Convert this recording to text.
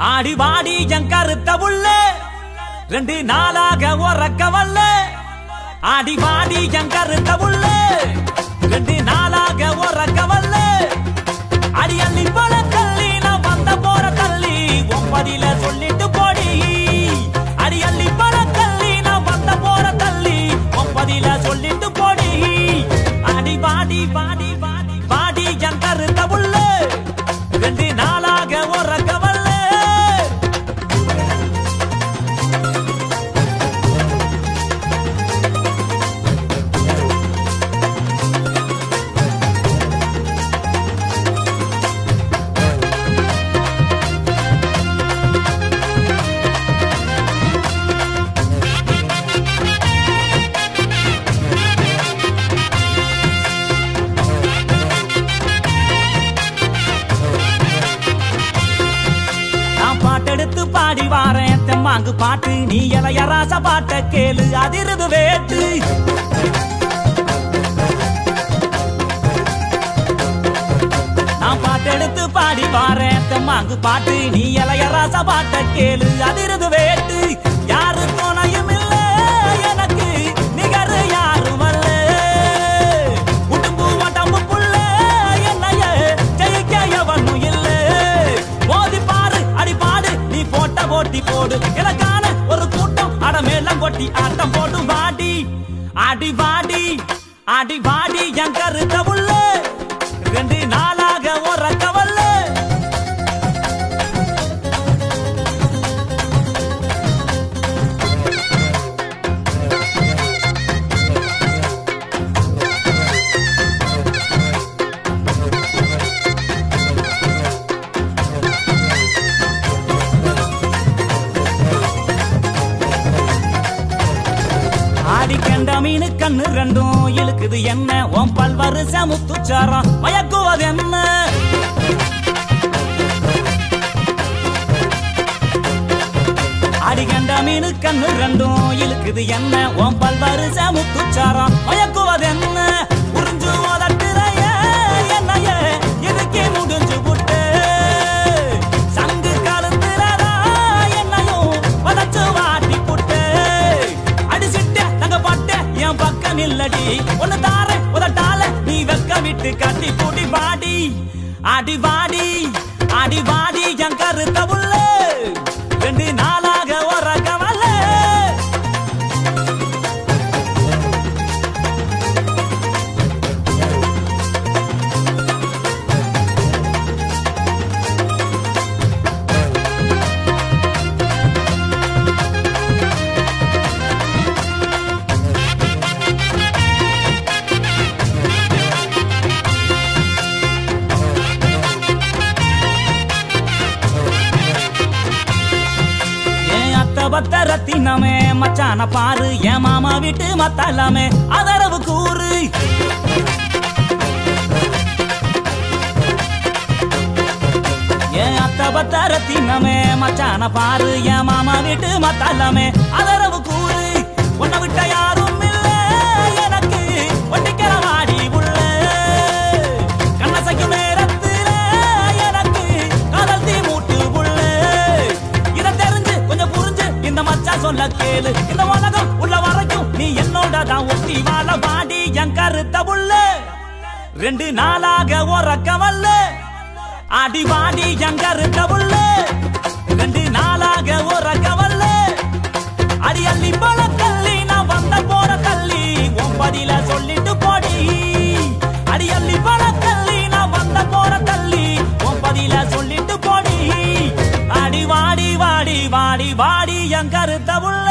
ஆடி வாடி என் கருத்த உள்ள. ரெண்டு நாளாக உறக்க வல்ல. ஆடி வாடி என் கருத்த உள்ள. ரெண்டு நாள் வாரேன் பாட்டு நீ இளையராச பாட்ட கேளு அதிருது வேட்டு. நான் பாட்டெடுத்து பாடி பாரு தெம்மாங்கு பாட்டு நீ இளையராச பாட்ட கேளு அதிருது வேட்டு. போட்டி ஆட்டம் போடும் வாடி. அடி வாடி அடி வாடி என் கருத்த உள்ள. ரெண்டு நாள் கண்ட மீனு கண்ணு ரெண்டும் இழுக்குது என்ன? உன் பல்வாறு சமுத்துச்சாரம் மயக்குவது என்ன? அடி கண்ட மீனு கண்ணு ரெண்டும் இழுக்குது என்ன? உன் பல்வாறு சமுத்துச்சாரம் மயக்கு இல்லடி தாரேன் உதட்டால நீ வெக்க விட்டு கட்டி பூட்டி பாடி அடிவாடி அடிவாடி என் கருத்த உள்ள. ரெண்டு நாள் பக்த ரத்தினமே மச்சான பாரு என் மாமா வீட்டு மத்தாலாமே அதரவு கூறு. என் அத்த பத்த ரத்தினமே மச்சான பாரு என் மாமா வீட்டு மத்தாலாமே அதரவு கூறு. உன்னை விட்ட யாரும் வேலு இந்த உலகம் உள்ள வரைக்கும் நீ என்னோட தான் ஒட்டி வாழ பாடி என் கருத்த புள்ள ரெண்டு நாளாக உறக்க வல்ல அடி வாடி என் கருத்த புள்ள ரெண்டு நாளாக உறக்க வல்ல அடி அள்ளி போல தள்ளி நான் வந்த போற தள்ளி ஒன்பதில சொல்லிட்டு போடி. அடி அள்ளி போல தள்ளி நான் வந்த போற தள்ளி ஒன்பதில சொல்லிட்டு போடி. அடி வாடி வாடி வாடி வாடி என் கருத்த புள்ள